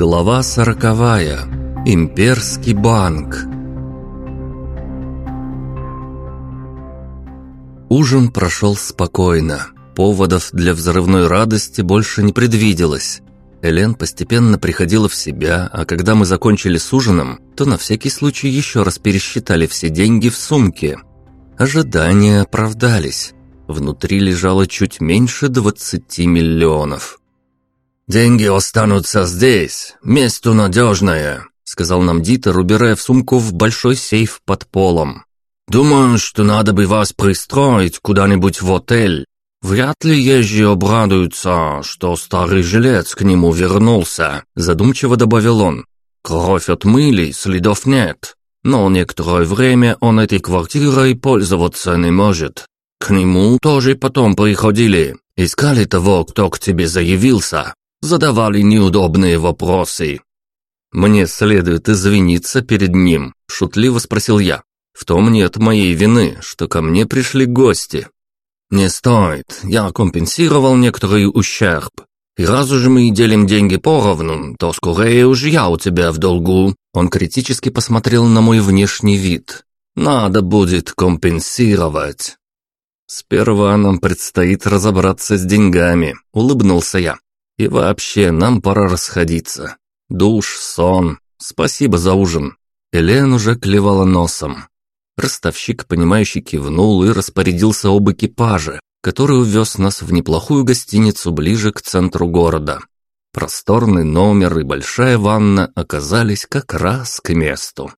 Глава сороковая. Имперский банк. Ужин прошел спокойно. Поводов для взрывной радости больше не предвиделось. Элен постепенно приходила в себя, а когда мы закончили с ужином, то на всякий случай еще раз пересчитали все деньги в сумке. Ожидания оправдались. Внутри лежало чуть меньше 20 миллионов. «Деньги останутся здесь, место надежное», — сказал нам Дитер, убирая в сумку в большой сейф под полом. «Думаю, что надо бы вас пристроить куда-нибудь в отель. Вряд ли езжи обрадуются, что старый жилец к нему вернулся», — задумчиво добавил он. «Кровь отмыли, следов нет, но некоторое время он этой квартирой пользоваться не может. К нему тоже потом приходили, искали того, кто к тебе заявился, задавали неудобные вопросы. «Мне следует извиниться перед ним», – шутливо спросил я. «В том нет моей вины, что ко мне пришли гости». «Не стоит, я компенсировал некоторый ущерб. И раз уж мы делим деньги поровну, то скорее уж я у тебя в долгу». Он критически посмотрел на мой внешний вид. «Надо будет компенсировать». «Сперва нам предстоит разобраться с деньгами», – улыбнулся я. И вообще, нам пора расходиться. Душ, сон. Спасибо за ужин. Элен уже клевала носом. Ростовщик, понимающий, кивнул и распорядился об экипаже, который увез нас в неплохую гостиницу ближе к центру города. Просторный номер и большая ванна оказались как раз к месту.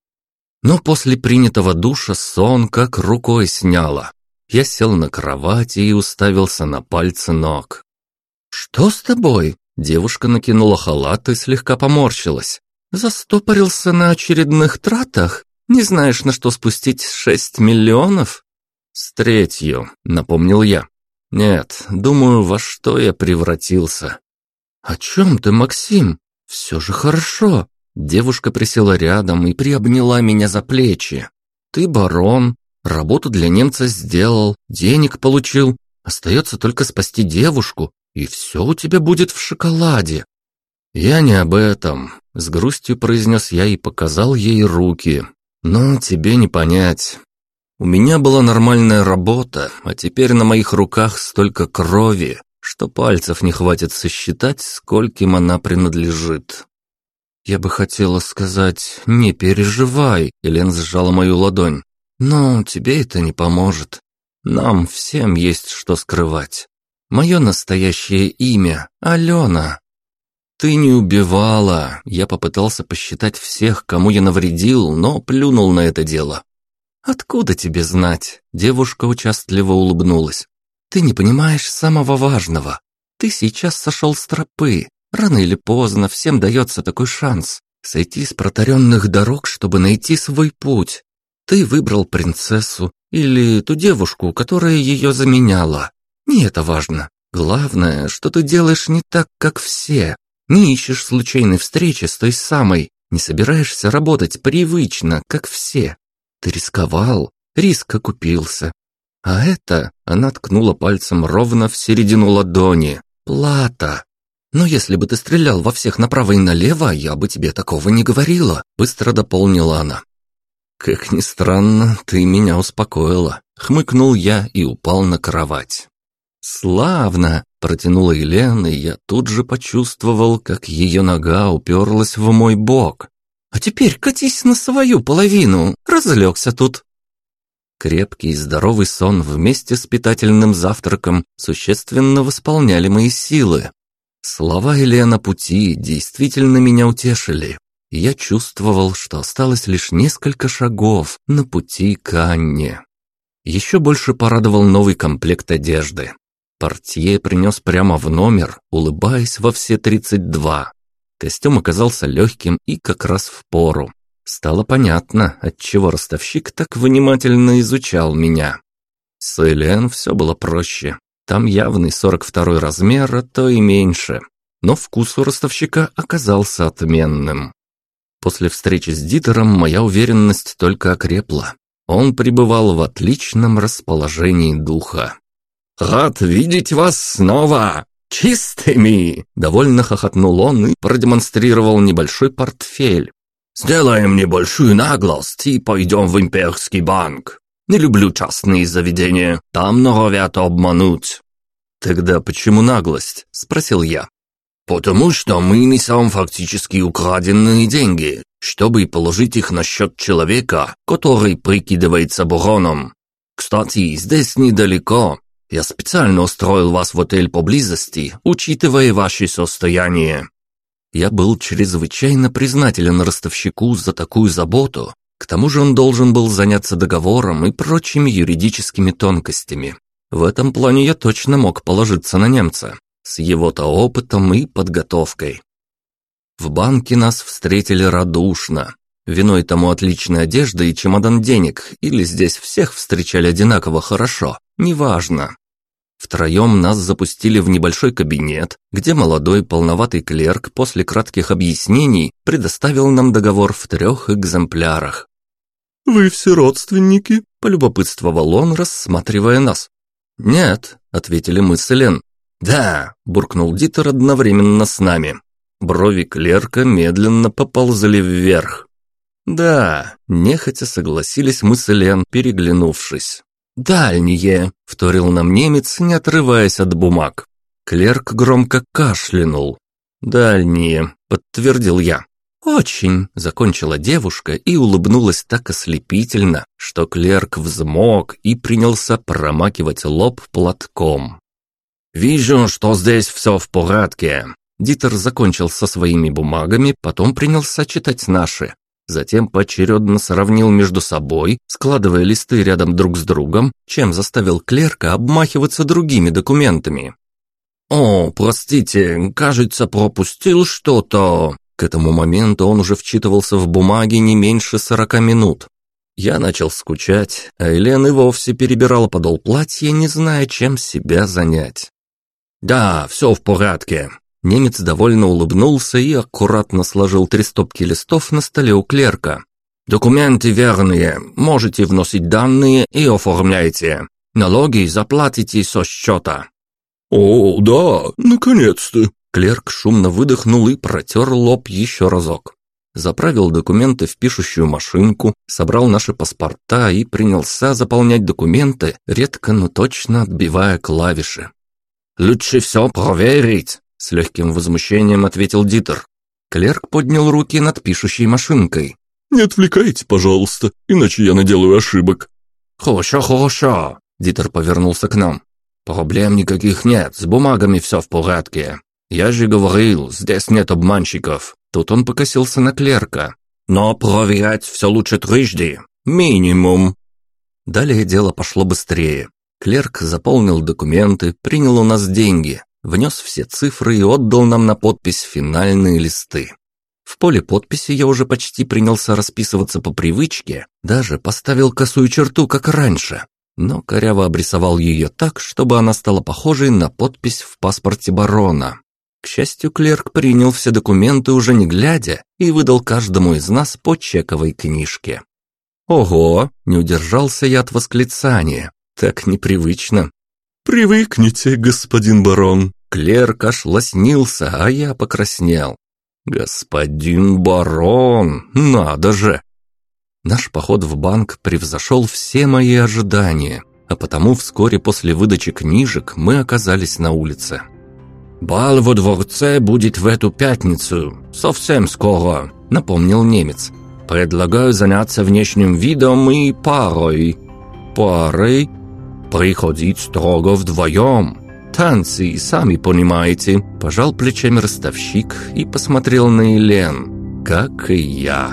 Но после принятого душа сон как рукой сняло. Я сел на кровати и уставился на пальцы ног. «Что с тобой?» Девушка накинула халат и слегка поморщилась. «Застопорился на очередных тратах? Не знаешь, на что спустить шесть миллионов?» «С третью», — напомнил я. «Нет, думаю, во что я превратился». «О чем ты, Максим? Все же хорошо». Девушка присела рядом и приобняла меня за плечи. «Ты барон, работу для немца сделал, денег получил. Остается только спасти девушку, и все у тебя будет в шоколаде». «Я не об этом», — с грустью произнес я и показал ей руки. «Но тебе не понять. У меня была нормальная работа, а теперь на моих руках столько крови, что пальцев не хватит сосчитать, скольким она принадлежит». «Я бы хотела сказать, не переживай», — Элен сжала мою ладонь. «Но тебе это не поможет. Нам всем есть что скрывать. Мое настоящее имя — Алена. Ты не убивала. Я попытался посчитать всех, кому я навредил, но плюнул на это дело. Откуда тебе знать? Девушка участливо улыбнулась. Ты не понимаешь самого важного. Ты сейчас сошел с тропы. Рано или поздно всем дается такой шанс сойти с протаренных дорог, чтобы найти свой путь. Ты выбрал принцессу или ту девушку, которая ее заменяла. Не это важно. Главное, что ты делаешь не так, как все. Не ищешь случайной встречи с той самой, не собираешься работать привычно, как все. Ты рисковал, риск окупился. А это она ткнула пальцем ровно в середину ладони. Плата. Но если бы ты стрелял во всех направо и налево, я бы тебе такого не говорила, быстро дополнила она. Как ни странно, ты меня успокоила, хмыкнул я и упал на кровать. «Славно!» – протянула Елена, и я тут же почувствовал, как ее нога уперлась в мой бок. «А теперь катись на свою половину, разлегся тут!» Крепкий и здоровый сон вместе с питательным завтраком существенно восполняли мои силы. Слова Елена пути действительно меня утешили. Я чувствовал, что осталось лишь несколько шагов на пути к Анне. Еще больше порадовал новый комплект одежды. Портье принес прямо в номер, улыбаясь во все тридцать два. Костюм оказался легким и как раз в пору. Стало понятно, отчего ростовщик так внимательно изучал меня. С Элен все было проще. Там явный сорок второй размер, а то и меньше. Но вкус у ростовщика оказался отменным. После встречи с Дитером моя уверенность только окрепла. Он пребывал в отличном расположении духа. «Рад видеть вас снова!» «Чистыми!» – довольно хохотнул он и продемонстрировал небольшой портфель. «Сделаем небольшую наглость и пойдем в имперский банк. Не люблю частные заведения, там норовят обмануть». «Тогда почему наглость?» – спросил я. «Потому что мы несем фактически украденные деньги, чтобы положить их на счет человека, который прикидывается бароном. Кстати, здесь недалеко. Я специально устроил вас в отель поблизости, учитывая ваше состояние». Я был чрезвычайно признателен ростовщику за такую заботу. К тому же он должен был заняться договором и прочими юридическими тонкостями. В этом плане я точно мог положиться на немца, с его-то опытом и подготовкой. В банке нас встретили радушно. Виной тому отличная одежда и чемодан денег, или здесь всех встречали одинаково хорошо, неважно. Втроем нас запустили в небольшой кабинет, где молодой полноватый клерк после кратких объяснений предоставил нам договор в трех экземплярах. «Вы все родственники?» – полюбопытствовал он, рассматривая нас. «Нет», — ответили мы с Элен. «Да», — буркнул Дитер одновременно с нами. Брови клерка медленно поползли вверх. «Да», — нехотя согласились мы с Элен, переглянувшись. «Дальние», — вторил нам немец, не отрываясь от бумаг. Клерк громко кашлянул. «Дальние», — подтвердил я. «Очень», — закончила девушка и улыбнулась так ослепительно, что клерк взмок и принялся промакивать лоб платком. «Вижу, что здесь все в порядке». Дитер закончил со своими бумагами, потом принялся читать наши. Затем поочередно сравнил между собой, складывая листы рядом друг с другом, чем заставил клерка обмахиваться другими документами. «О, простите, кажется, пропустил что-то», к этому моменту он уже вчитывался в бумаги не меньше сорока минут. Я начал скучать, а Елена и вовсе перебирала подол платья, не зная, чем себя занять. «Да, все в порядке». Немец довольно улыбнулся и аккуратно сложил три стопки листов на столе у клерка. «Документы верные, можете вносить данные и оформляйте. Налоги заплатите со счета». «О, да, наконец-то!» Клерк шумно выдохнул и протер лоб еще разок. Заправил документы в пишущую машинку, собрал наши паспорта и принялся заполнять документы, редко, но точно отбивая клавиши. «Лучше все проверить», — с легким возмущением ответил Дитер. Клерк поднял руки над пишущей машинкой. «Не отвлекайте, пожалуйста, иначе я наделаю ошибок». «Хорошо, хорошо», — Дитер повернулся к нам. «Проблем никаких нет, с бумагами все в порядке. «Я же говорил, здесь нет обманщиков». Тут он покосился на клерка. «Но проверять все лучше трижды. Минимум». Далее дело пошло быстрее. Клерк заполнил документы, принял у нас деньги, внес все цифры и отдал нам на подпись финальные листы. В поле подписи я уже почти принялся расписываться по привычке, даже поставил косую черту, как раньше, но коряво обрисовал ее так, чтобы она стала похожей на подпись в паспорте барона. К счастью, клерк принял все документы уже не глядя и выдал каждому из нас по чековой книжке. «Ого!» – не удержался я от восклицания. «Так непривычно». «Привыкните, господин барон». Клерк аж лоснился, а я покраснел. «Господин барон, надо же!» Наш поход в банк превзошел все мои ожидания, а потому вскоре после выдачи книжек мы оказались на улице. «Бал во дворце будет в эту пятницу, совсем скоро», — напомнил немец. «Предлагаю заняться внешним видом и парой». «Парой?» «Приходить строго вдвоем. Танцы, сами понимаете», — пожал плечами ростовщик и посмотрел на Елен, как и я.